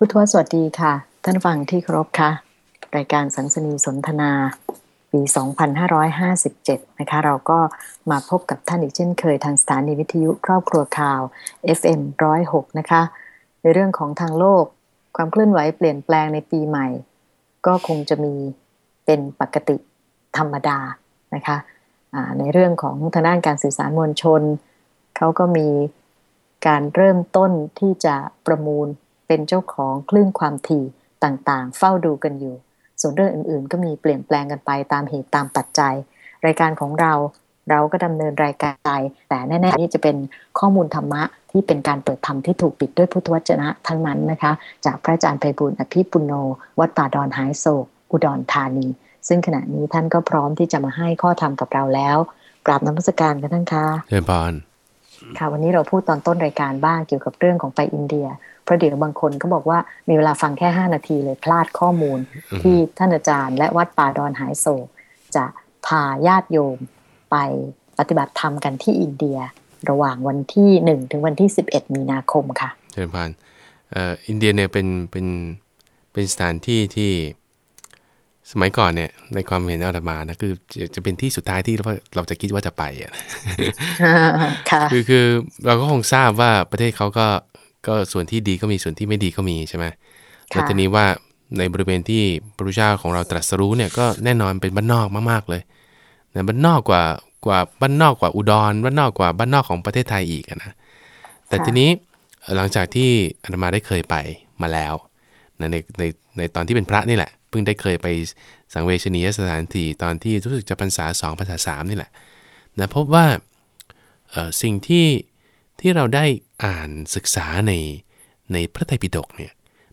พุทธวสวัสดีค่ะ ท่านฟังที่เคารพค่ะ รายการสันสนีสนทนาปี 2557 นะคะ เราก็มาพบกับท่านอีกเช่นเคยทางสถานีวิทยุครอบครัวข่าว FM 106 นะคะ ในเรื่องของทางโลก ความเคลื่อนไหวเปลี่ยนแปลงในปีใหม่ ก็คงจะมีเป็นปกติธรรมดานะคะในเรื่องของทางด้านการสื่อสารมวลชน เขาก็มีการเริ่มต้นที่จะประมูล เป็นเจ้าของคลื่นความถี่ต่างๆ เฝ้าดูกันอยู่ ส่วนเรื่องอื่นๆ ก็มีเปลี่ยนแปลงกันไปตามเหตุตามปัจจัย รายการของเราเราก็ดำเนินรายการแต่แน่ๆนี่จะเป็นข้อมูลธรรมะที่เป็นการเปิดธรรมที่ถูกปิดด้วยพุทธวจนะทั้งนั้นนะคะ จากพระอาจารย์ไพบุญอภิปุโน วัดป่าดอนหายโศก อุดรธานี ซึ่งขณะนี้ท่านก็พร้อมที่จะมาให้ข้อธรรมกับเราแล้วกราบน้ำพระสการกันท่านคะเชิญพาน ค่ะวันนี้เราพูดตอนต้นรายการบ้างเกี่ยวกับเรื่องของไปอินเดียเพราะเดี๋ยวบางคนก็บอกว่ามีเวลาฟังแค่ห้านาทีเลยพลาดข้อมูล ที่ท่านอาจารย์ และวัดป่าดอนหายโศกจะพาญาติโยมไปปฏิบัติธรรมกันที่อินเดีย ระหว่างวันที่หนึ่งถึงวันที่สิบเอ็ดมีนาคมค่ะเชิญพานอินเดียเนี่ยเป็นเป็นเป็นสถานที่ที่ สมัยก่อนเนี่ยในความเห็นอาตมานะคือจะเป็นที่สุดท้ายที่เราเราจะคิดว่าจะไปอะคือคือเราก็คงทราบว่าประเทศเขาก็ก็ส่วนที่ดีก็มีส่วนที่ไม่ดีก็มีใช่ไหมแล้วทีนี้ว่าในบริเวณที่พระพุทธเจ้าของเราตรัสรู้เนี่ยก็แน่นอนเป็นบ้านนอกมากๆเลยนะบ้านนอกกว่ากว่าบ้านนอกกว่าอุดรบ้านนอกกว่าบ้านนอกของประเทศไทยอีกนะแต่ทีนี้หลังจากที่อาตมาได้เคยไปมาแล้วนะในในในตอนที่เป็นพระนี่แหละ เพิ่งได้เคยไปสังเวชนียสถานที่ตอนที่รู้สึกจะพรรษาสองพรรษาสามนี่แหละนะพบว่าสิ่งที่ที่เราได้อ่านศึกษาในในพระไตรปิฎกเนี่ย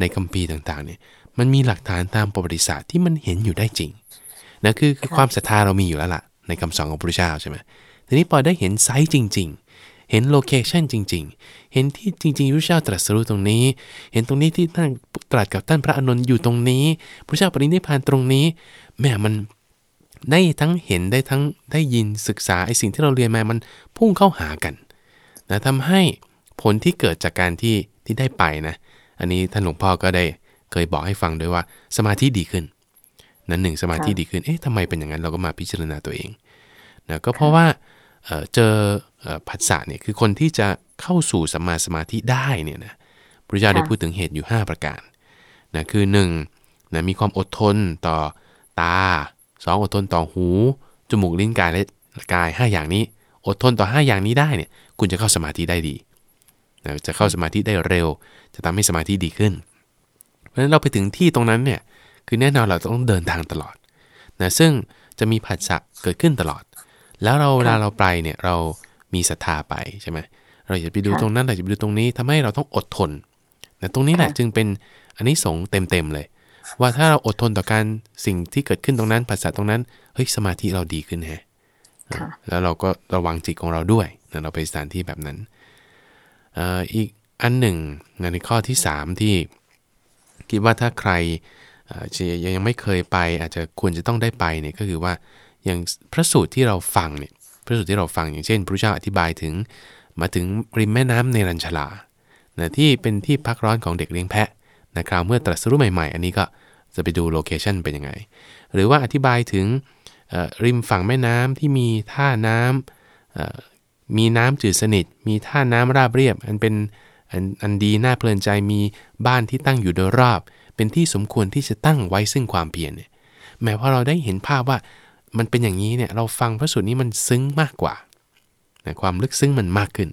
ในคัมภีร์ต่างๆเนี่ยมันมีหลักฐานตามประวัติศาสตร์ที่มันเห็นอยู่ได้จริงนะคือคือความศรัทธาเรามีอยู่แล้วล่ะในคำสอนของพระพุทธเจ้าใช่ไหมทีนี้พอได้เห็น site จริง ๆ เห็นโลเคชันจริง ๆ เห็นที่จริงๆพระเจ้าตรัสรู้ตรงนี้ เห็นตรงนี้ที่ท่านตรัสกับท่านพระอนุนอยู่ตรงนี้ พระเจ้าปรินิพานตรงนี้ แม่มันได้ทั้งเห็นได้ทั้งได้ยินศึกษาไอ้สิ่งที่เราเรียนมา มันพุ่งเข้าหากันนะทำให้ผลที่เกิดจากการที่ที่ได้ไปนะ อันนี้ท่านหลวงพ่อก็ได้เคยบอกให้ฟังด้วยว่าสมาธิดีขึ้นนั้นหนึ่งสมาธิดีขึ้น เอ๊ะทำไมเป็นอย่างนั้นเราก็มาพิจารณาตัวเองนะก็เพราะว่า เจอผัสสะเนี่ยคือคนที่จะเข้าสู่สัมมาสมาธิได้เนี่ยนะพระเจ้าได้พูดถึงเหตุอยู่ 5 ประการนะคือ1นะมีความอดทนต่อตา 2 อดทนต่อหู จมูกลิ้นกายและกาย 5 อย่างนี้ อดทนต่อ 5 อย่างนี้ได้เนี่ยคุณจะเข้าสมาธิได้ดีนะจะเข้าสมาธิได้เร็ว จะทำให้สมาธิดีขึ้น เพราะฉะนั้นเราไปถึงที่ตรงนั้นเนี่ยคือแน่นอนเราต้องเดินทางตลอดนะซึ่งจะมีผัสสะเกิดขึ้นตลอด แล้วเราเวลาเราไปเนี่ยเรามีศรัทธาไปใช่ไหมเราอยากไปดูตรงนั้นเราจะไปดูตรงนี้ทำให้เราต้องอดทนนะตรงนี้แหละจึงเป็นอันนี้สงเต็มๆเลย ว่าถ้าเราอดทนต่อการสิ่งที่เกิดขึ้นตรงนั้นภาษาตรงนั้นเฮ้ยสมาธิเราดีขึ้นแฮะแล้วเราก็ระวังจิตของเราด้วยนะเราไปสถานที่แบบนั้นอีกอันหนึ่งในข้อที่ 3 ที่คิดว่าถ้าใครยังไม่เคยไปอาจจะควรจะต้องได้ไปเนี่ยก็คือว่า อย่างพระสูตรที่เราฟังเนี่ยพระสูตรที่เราฟังอย่างเช่นพระเจ้าอธิบายถึงมาถึงริมแม่น้ำในรัญชลานะที่เป็นที่พักร้อนของเด็กเลี้ยงแพะนะคราวเมื่อตรัสรู้ใหม่ๆ อันนี้ก็จะไปดูโลเคชันเป็นยังไง หรือว่าอธิบายถึงริมฝั่งแม่น้ำที่มีท่าน้ำมีน้ำจืดสนิท มีท่าน้ำราบเรียบ อันเป็นอนอันดีน่าเพลินใจมีบ้านที่ตั้งอยู่โดยรอบ เป็นที่สมควรที่จะตั้งไว้ซึ่งความเพียรเนี่ยแม้พอเราได้เห็นภาพว่า มันเป็นอย่างนี้เนี่ยเราฟังพระสูตรนี้มันซึ้งมากกว่านะความลึกซึ้งมันมากขึ้น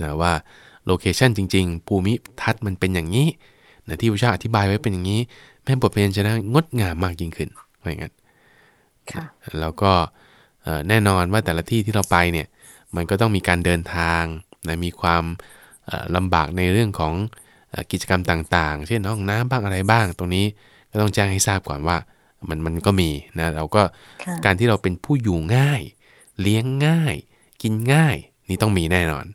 นะว่าโลเคชันจริง ๆ ภูมิทัศน์มันเป็นอย่างนี้นะที่พระเจ้าอธิบายไว้เป็นอย่างนี้ แม่บทเพลงจะได้งดงามมากยิ่งขึ้นว่าอย่างนั้นแล้วก็แน่นอนว่าแต่ละที่ที่เราไปเนี่ยมันก็ต้องมีการเดินทางนะมีความลำบากในเรื่องของกิจกรรมต่างๆ เช่นห้องน้ำบ้างอะไรบ้าง ตรงนี้ก็ต้องแจ้งให้ทราบก่อนว่า มันมันก็มีนะเราก็การที่เราเป็นผู้อยู่ง่าย เลี้ยงง่าย กินง่าย นี่ต้องมีแน่นอน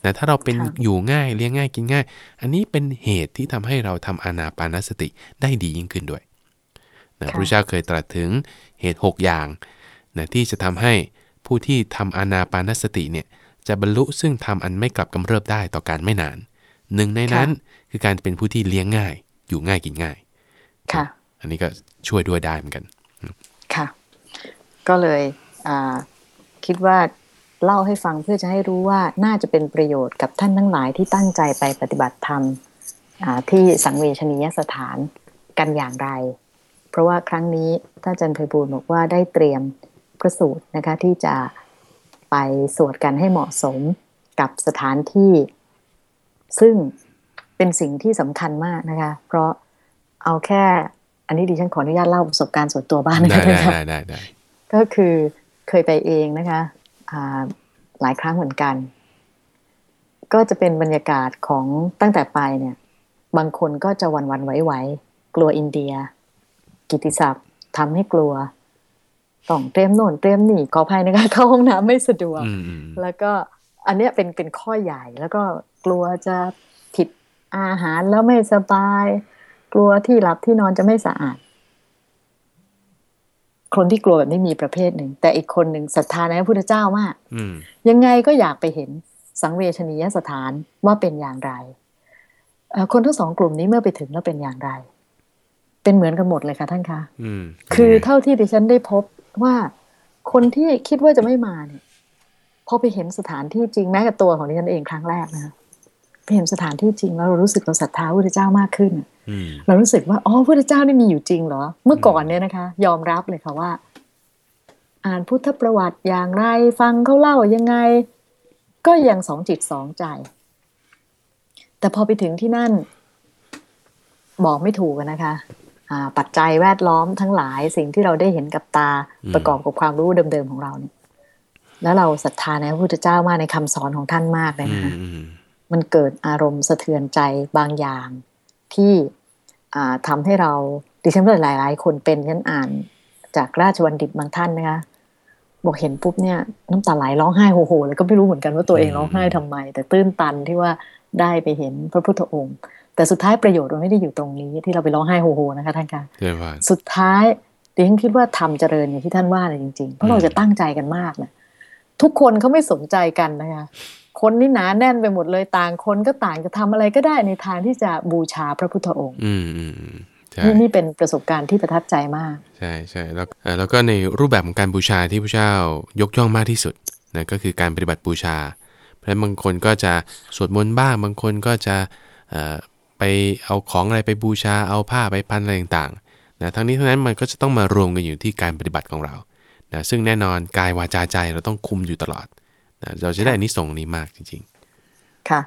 แต่ถ้าเราเป็นอยู่ง่ายเลี้ยงง่ายกินง่าย อันนี้เป็นเหตุที่ทำให้เราทำอานาปานสติได้ดียิ่งขึ้นด้วยนะพระเจ้าเคยตรัสถึงเหตุ 6 อย่างนะที่จะทำให้ผู้ที่ทำอานาปานสติเนี่ยจะบรรลุซึ่งทำอันไม่กลับกำเริบได้ต่อการไม่นานหนึ่งในนั้นคือการเป็นผู้ที่เลี้ยงง่าย อยู่ง่ายกินง่าย ค่ะ อันนี้ก็ช่วยด้วยได้เหมือนกัน ค่ะ ก็เลยคิดว่าเล่าให้ฟังเพื่อจะให้รู้ว่าน่าจะเป็นประโยชน์กับท่านทั้งหลายที่ตั้งใจไปปฏิบัติธรรมที่สังเวชนียสถานกันอย่างไร เพราะว่าครั้งนี้ท่านอาจารย์ไพบูลบอกว่าได้เตรียมพระสูตรนะคะที่จะไปสวดกันให้เหมาะสมกับสถานที่ ซึ่งเป็นสิ่งที่สำคัญมากนะคะ เพราะเอาแค่ อันนี้ดิฉันขออนุญาตเล่าประสบการณ์ส่วนตัวบ้านนะคะได้ได้ได้ได้ก็คือเคยไปเองนะคะหลายครั้งเหมือนกัน ก็จะเป็นบรรยากาศของตั้งแต่ไปเนี่ย บางคนก็จะวันวันไหวๆกลัวอินเดีย กิติศัพท์ทำให้กลัวต้องเตรียมโน่นเตรียมนี่ขออภัยนะคะเข้าห้องน้ำไม่สะดวก แล้วก็อันนี้เป็นเป็นข้อใหญ่แล้วก็กลัวจะผิดอาหารแล้วไม่สบาย กลัวที่หลับที่นอนจะไม่สะอาด คนที่กลัวแบบนี้มีประเภทหนึ่ง แต่อีกคนหนึ่งศรัทธาในพระพุทธเจ้ามากยังไงก็อยากไปเห็นสังเวชนียสถานว่าเป็นอย่างไรคนทั้งสองกลุ่มนี้เมื่อไปถึงแล้วเป็นอย่างไร เป็นเหมือนกันหมดเลยค่ะท่านคะคือเท่าที่ดิฉันได้พบว่าคนที่คิดว่าจะไม่มาเนี่ยพอไปเห็นสถานที่จริงแม้กับตัวของดิฉันเองครั้งแรกนะไป เห็นสถานที่จริงแล้วเรารู้สึกเราศรัทธาพระเจ้ามากขึ้นเรารู้สึกว่าอ๋อพระเจ้านี่มีอยู่จริงเหรอ เมื่อก่อนเนี่ยนะคะ ยอมรับเลยค่ะว่า อ่านพุทธประวัติอย่างไรฟังเขาเล่ายังไง ก็ยังสองจิตสองใจ แต่พอไปถึงที่นั่น บอกไม่ถูกนะคะปัจจัยแวดล้อมทั้งหลายสิ่งที่เราได้เห็นกับตาประกอบกับความรู้เดิมๆของเราเนี่ยแล้วเราศรัทธาในพระพุทธเจ้ามากในคำสอนของท่านมากเลยนะคะ มันเกิดอารมณ์สะเทือนใจบางอย่างที่ทำให้เราดิฉันก็หลายๆคนเป็นฉันอ่านจากราชวันดิบบางท่านนะคะบอกเห็นปุ๊บเนี่ยน้ำตาไหลร้องไห้โฮโหแล้วก็ไม่รู้เหมือนกันว่าตัวเองร้องไห้ทำไม แต่ตื้นตันที่ว่าได้ไปเห็นพระพุทธองค์ แต่สุดท้ายประโยชน์มันไม่ได้อยู่ตรงนี้ที่เราไปร้องไห้โฮโฮนะคะท่านคะสุดท้ายดิฉันคิดว่าทำเจริญอย่างที่ท่านว่าเลยจริงๆเพราะเราจะตั้งใจกันมากนะทุกคนเขาไม่สนใจกันนะคะ คนนี่หนาแน่นไปหมดเลยต่างคนก็ต่างจะทำอะไรก็ได้ในทางที่จะบูชาพระพุทธองค์ อืมนี่นี่เป็นประสบการณ์ที่ประทับใจมาก ใช่ใช่แล้วแล้วก็ในรูปแบบของการบูชาที่พระเจ้ายกย่องมากที่สุดนะก็คือการปฏิบัติบูชา เพราะบางคนก็จะสวดมนต์บ้างบางคนก็จะไปเอาของอะไรไปบูชาเอาผ้าไปพันอะไรต่างๆนะทั้งนี้ทั้งนั้นมันก็จะต้องมารวมกันอยู่ที่การปฏิบัติของเรานะซึ่งแน่นอนกายวาจาใจเราต้องคุมอยู่ตลอดนะ เราจะได้อนนิสงส์นี้มากจริง ๆ ค่ะ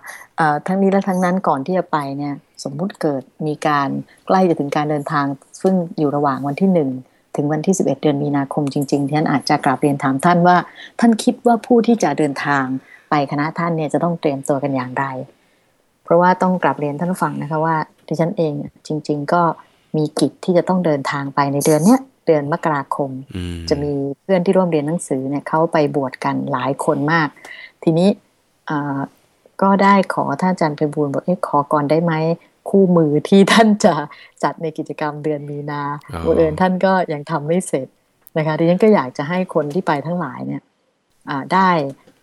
ทั้งนี้และทั้งนั้นก่อนที่จะไปเนี่ยสมมุติเกิดมีการใกล้จะถึงการเดินทาง ซึ่งอยู่ระหว่างวันที่หนึ่งถึงวันที่ 11 เดือนมีนาคมจริงๆที่ฉันอาจจะกราบเรียนถามท่านว่า ท่านคิดว่าผู้ที่จะเดินทางไปคณะท่านเนี่ยจะต้องเตรียมตัวกันอย่างไร เพราะว่าต้องกลับเรียนท่านฟังนะคะว่าดิฉันเองจริง ๆ ก็มีกิจที่จะต้องเดินทางไปในเดือนเนี้ย เดือนมกราคม จะมีเพื่อนที่ร่วมเรียนหนังสือเนี่ยเขาไปบวชกันหลายคนมาก ทีนี้ก็ได้ขอท่านอาจารย์ไปบูลบอกเอ๊ะขอก่อนได้ไหมคู่มือที่ท่านจะจัดในกิจกรรมเดือนมีนาบังเอิญท่านก็ยังทำไม่เสร็จนะคะดิฉันก็อยากจะให้คนที่ไปทั้งหลายเนี่ยได้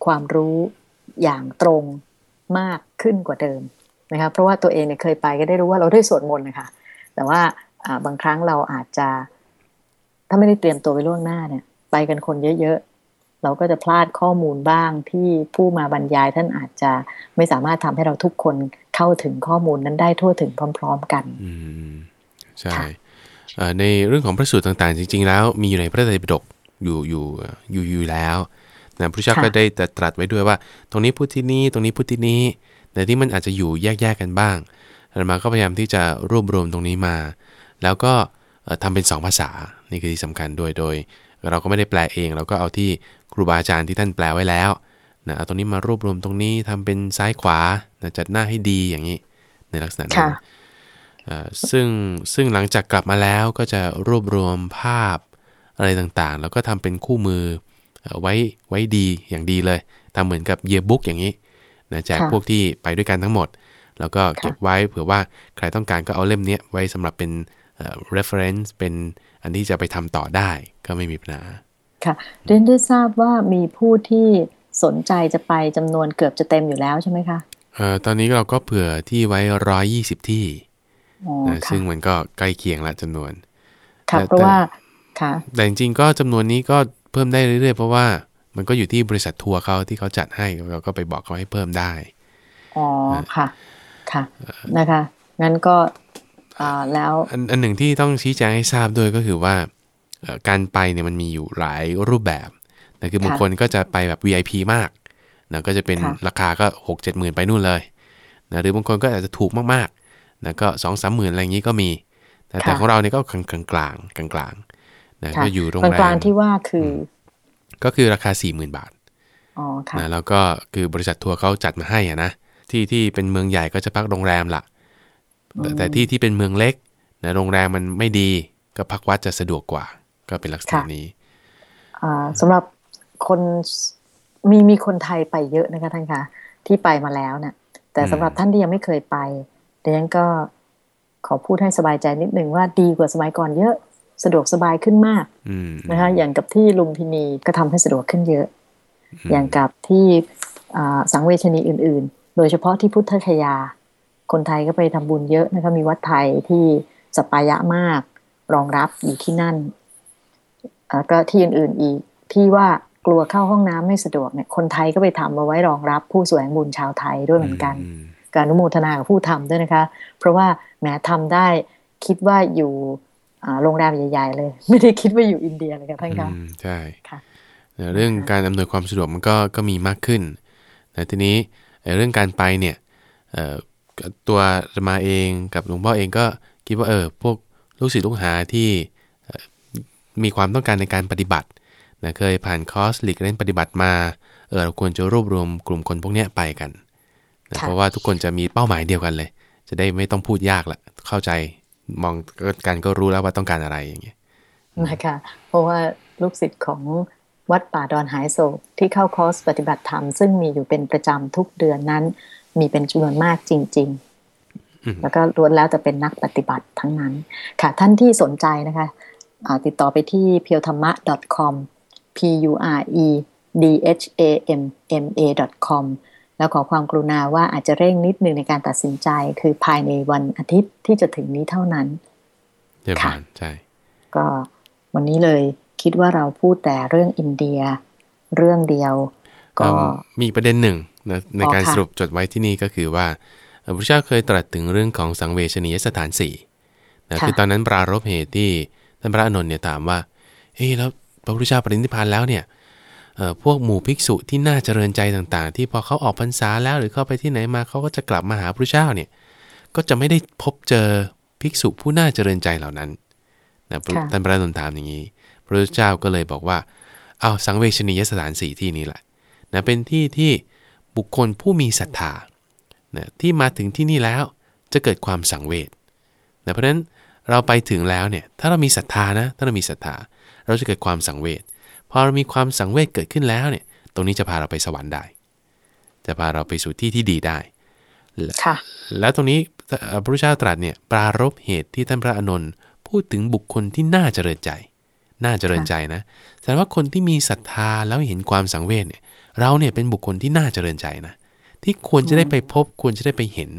ความรู้อย่างตรงมากขึ้นกว่าเดิมนะคะเพราะว่าตัวเองเนี่ยเคยไปก็ได้รู้ว่าเราได้สวดมนต์นะคะแต่ว่าบางครั้งเราอาจจะ ถ้าไม่ได้เตรียมตัวไปล่วงหน้าเนี่ย ไปกันคนเยอะๆ เราก็จะพลาดข้อมูลบ้างที่ผู้มาบรรยายท่านอาจจะไม่สามารถทำให้เราทุกคนเข้าถึงข้อมูลนั้นได้ทั่วถึงพร้อม ๆ กันอืมใช่ในเรื่องของพระสูตรต่างๆ จริง ๆ แล้วมีอยู่ในพระไตรปิฎกอยู่อยู่อยู่อยู่แล้วนะพระเจ้าก็ได้ตรัสไว้ด้วยว่า ตรงนี้พูดที่นี่ตรงนี้พูดที่นี้แต่ที่มันอาจจะอยู่แยกๆกันบ้างอามาก็พยายามที่จะรวบรวมตรงนี้มา แล้วก็ ทำเป็น 2 ภาษา นี่คือที่สำคัญโดยโดย เราก็ไม่ได้แปลเอง เราก็เอาที่ครูบาอาจารย์ที่ท่านแปลไว้แล้วนะเอาตรงนี้มารวบรวมตรงนี้ทำเป็นซ้ายขวานะจัดหน้าให้ดีอย่างนี้ในลักษณะนั้นซึ่งซึ่งหลังจากกลับมาแล้วก็จะรวบรวมภาพอะไรต่างๆ แล้วก็ทำเป็นคู่มือไว้ไว้ดีอย่างดีเลยทำเหมือนกับเยียบุ๊กอย่างนี้นะแจกพวกที่ไปด้วยกันทั้งหมด แล้วก็เก็บไว้เผื่อว่าใครต้องการก็เอาเล่มนี้ไว้สำหรับเป็น reference เป็นอันที่จะไปทำต่อได้ก็ไม่มีปัญหา ค่ะเรนได้ทราบว่ามีผู้ที่สนใจจะไปจำนวนเกือบจะเต็มอยู่แล้วใช่ไหมคะเอ่อตอนนี้เราก็เผื่อที่ไว้ร้อยยี่สิบที่อ๋อนะค่ะซึ่งมันก็ใกล้เคียงละจำนวน ค่ะแต่เพราะว่าค่ะแต่จริงๆก็จำนวนนี้ก็เพิ่มได้เรื่อยๆ เพราะว่ามันก็อยู่ที่บริษัททัวร์เขาที่เขาจัดให้เราก็ไปบอกเขาให้เพิ่มได้ อ๋อ ค่ะ ค่ะ นะคะ งั้นก็อ่า แล้วอันอันหนึ่งที่ต้องชี้แจงให้ทราบด้วยก็คือว่าเอ่อการไปเนี่ยมันมีอยู่หลายรูปแบบนะคือบางคนก็จะไปแบบ VIP มากนะก็จะเป็นราคาก็6 7หมื่นไปนู่นเลยนะหรือบางคนก็อาจจะถูกมากๆนะก็สองสามหมื่นอะไรอย่างนี้ก็มีนะแต่ของเราเนี่ยก็กลางกลางกลางกลางกลางๆนะค่ะก็อยู่โรงกลางแรกลางมๆที่ว่าคืออก็คือราคา40,000บาทอ๋อค่ะนะแล้วก็คือบริษัททัวร์เขาจัดมาให้อะนะที่ที่เป็นเมืองใหญ่ก็จะพักโรงแรมละแต่ แต่ที่ที่เป็นเมืองเล็กนะโรงแรมมันไม่ดีก็พักวัดจะสะดวกกว่า ก็เป็นลักษณะค่ะนี้อ่าสำหรับคนมีมีคนไทยไปเยอะนะคะท่านคะที่ไปมาแล้วเนี่ยแต่อืมสำหรับท่านที่ยังไม่เคยไปเดี๋ยวฉันก็ขอพูดให้สบายใจนิดนึงว่าดีกว่าสมัยก่อนเยอะสะดวกสบายขึ้นมากอืมนะคะอย่างกับที่ลุมพินีก็ทำให้สะดวกขึ้นเยอะ อย่างกับที่อ่าสังเวชนีอื่น ๆ โดยเฉพาะที่พุทธคยา คนไทยก็ไปทำบุญเยอะนะคะมีวัดไทยที่สปายะมากรองรับอยู่ที่นั่นแล้วก็ที่อื่นๆอีกที่ว่ากลัวเข้าห้องน้ำไม่สะดวกเนี่ยคนไทยก็ไปทำมาไว้รองรับผู้แสวงบุญชาวไทยด้วยเหมือนกันอืมการอนุโมทนากับผู้ทำด้วยนะคะ เพราะว่าแหมทำได้คิดว่าอยู่อ่าโรงแรมใหญ่ ๆ เลย ไม่ได้คิดว่าอยู่อินเดียเลยค่ะท่านคะอืมใช่ค่ะเรื่องการอำนวยความสะดวกมันก็ก็มีมากขึ้นแต่ทีนี้เอ่อเรื่องการไปเนี่ยเอ่อ ตัวมาเองกับหลวงพ่อเองก็คิดว่าเออพวกลูกศิษย์ลูกหาที่มีความต้องการในการปฏิบัตินะเคยผ่านคอร์สหลีกเล่นปฏิบัติมาเออเราควรจะรวบรวมกลุ่มคนพวกนี้ไปกันนะเพราะว่าทุกคนจะมีเป้าหมายเดียวกันเลย จะได้ไม่ต้องพูดยากละเข้าใจมองกันก็รู้แล้วว่าต้องการอะไรอย่างเงี้ยนะคะเพราะว่าลูกศิษย์ของวัดป่าดอนหายโศกที่เข้าคอร์สปฏิบัติธรรมซึ่งมีอยู่เป็นประจำทุกเดือนนั้น มีเป็นจำนวนมากจริงอืมๆแล้วก็ล้วนแล้วแต่เป็นนักปฏิบัติทั้งนั้น ค่ะท่านที่สนใจนะคะอ่าติดต่อไปที่ p u r e t h a m m a com p u r e d h a m m a com แล้วขอความกรุณาว่าอาจจะเร่งนิดหนึ่งในการตัดสินใจ คือภายในวันอาทิตย์ที่จะถึงนี้เท่านั้นเรียบร้ค่ะอยใช่ก็วันนี้เลยคิดว่าเราพูดแต่เรื่องอินเดียเรื่องเดียว ก็เอิ่มมีประเด็นหนึ่ง นะในอ๋อการค่ะสรุปจดไว้ที่นี่ก็คือว่าเอ่อพระเจ้าเคยตรัสถึงเรื่องของสังเวชนียสถานสี่นะคือตอนนั้นปรารภเหตุที่ท่านพระอานนท์เนี่ยถามว่าเฮ้ยแล้วพระพุทธเจ้าปรินิพพานแล้วเนี่ยเอ่อพวกหมู่ภิกษุที่น่าเจริญใจต่างๆ ที่พอเขาออกพรรษาแล้วหรือเข้าไปที่ไหนมาเขาก็จะกลับมาหาพระพุทธเจ้าเนี่ยก็จะไม่ได้พบเจอภิกษุผู้น่าเจริญใจเหล่านั้นนะพระค่ะท่านพระอานนท์ถามอย่างนี้ พระพุทธเจ้าก็เลยบอกว่าเอาสังเวชนียสถานสี่ที่นี้แหละนะเป็นที่ที่ บุคคลผู้มีศรัทธานะที่มาถึงที่นี่แล้วจะเกิดความสังเวชนะเพราะฉะนั้นเราไปถึงแล้วเนี่ยถ้าเรามีศรัทธานะถ้าเรามีศรัทธาเราจะเกิดความสังเวชพอเรามีความสังเวชเกิดขึ้นแล้วเนี่ยตรงนี้จะพาเราไปสวรรค์ได้ จะพาเราไปสู่ที่ที่ดีได้ค่ะแล้วตรงนี้เอ่อพระพุทธเจ้าตรัสเนี่ยปรารบเหตุที่ท่านพระอานนท์พูดถึงบุคคลที่น่าเจริญใจ น่าเจริญใจนะแสดงว่าคนที่มีศรัทธาแล้วเห็นความสังเวชเนี่ย เราเนี่ยเป็นบุคคลที่น่าเจริญใจนะ ที่ควรจะได้ไปพบควรจะได้ไปเห็น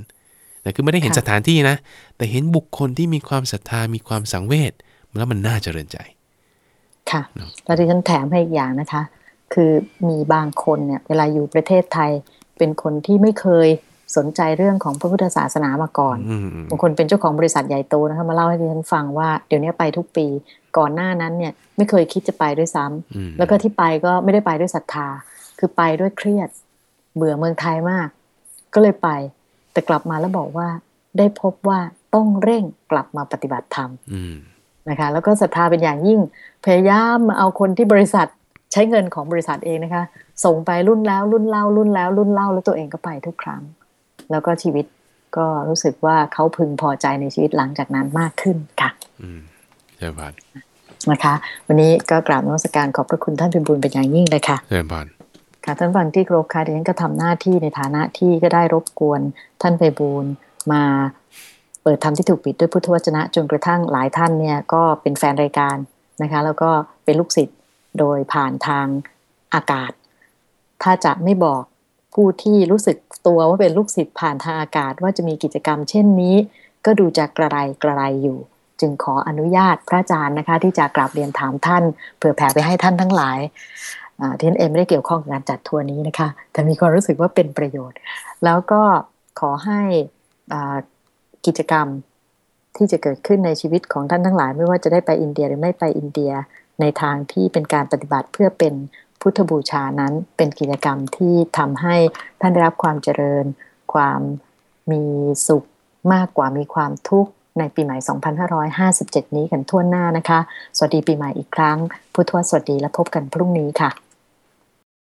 นะคือไม่ได้เห็นค่ะสถานที่นะ แต่เห็นบุคคลที่มีความศรัทธามีความสังเวชแล้วมันน่าเจริญใจ ค่ะแล้วที่ฉันแถมให้อีกอย่างนะคะ คือมีบางคนเนี่ยเวลาอยู่ประเทศไทย เป็นคนที่ไม่เคยสนใจเรื่องของพระพุทธศาสนามาก่อนอืมอืมบางคนเป็นเจ้าของบริษัทใหญ่โตนะคะมาเล่าให้ดิฉันฟังว่าเดี๋ยวนี้ไปทุกปีก่อนหน้านั้นเนี่ยไม่เคยคิดจะไปด้วยซ้ำอืมแล้วก็ที่ไปก็ไม่ได้ไปด้วยศรัทธา คือไปด้วยเครียด เบื่อเมืองไทยมาก ก็เลยไป แต่กลับมาแล้วบอกว่า ได้พบว่าต้องเร่งกลับมาปฏิบัติธรรมอืมนะคะ แล้วก็ศรัทธาเป็นอย่างยิ่ง พยายามมาเอาคนที่บริษัทใช้เงินของบริษัทเองนะคะ ส่งไปรุ่นแล้วรุ่นเล่ารุ่นแล้ว รุ่นเล่าแล้วตัวเองก็ไปทุกครั้ง แล้วก็ชีวิตก็รู้สึกว่าเขาพึงพอใจในชีวิตหลังจากนั้นมากขึ้นค่ะ อืมเจริญพรนะคะ วันนี้ก็กราบนมัสการขอบพระคุณท่านพิบูลเป็นอย่างยิ่งเลยค่ะเจริญพร ค่ะท่านฟังที่ครพค่ะดิฉันก็ทำหน้าที่ในฐานะที่ก็ได้รบกวนท่านไปบูลมาเปิดธรรมที่ถูกปิดด้วยพุทธวจนะ จนกระทั่งหลายท่านเนี่ยก็เป็นแฟนรายการนะคะ แล้วก็เป็นลูกศิษย์โดยผ่านทางอากาศ ถ้าจะไม่บอกผู้ที่รู้สึกตัวว่าเป็นลูกศิษย์ผ่านทางอากาศ ว่าจะมีกิจกรรมเช่นนี้ ก็ดูจะกระไรกระไรอยู่ จึงขออนุญาตพระอาจารย์นะคะ ที่จะกราบเรียนถามท่าน เผื่อแผ่ไปให้ท่านทั้งหลาย ทีนเองไม่ได้เกี่ยวข้องกับการจัดทัวร์นี้นะคะ แต่มีความรู้สึกว่าเป็นประโยชน์ แล้วก็ขอให้กิจกรรมที่จะเกิดขึ้นในชีวิตของท่านทั้งหลาย ไม่ว่าจะได้ไปอินเดียหรือไม่ไปอินเดียในทางที่เป็นการปฏิบัติเพื่อเป็นพุทธบูชานั้นเป็นกิจกรรมที่ทำให้ท่านได้รับความเจริญ ความมีสุขมากกว่ามีความทุกข์ในปีใหม่ 2557 นี้กันทั่วหน้านะคะ สวัสดีปีใหม่อีกครั้ง พุทธวสวัสดีและพบกันพรุ่งนี้ค่ะ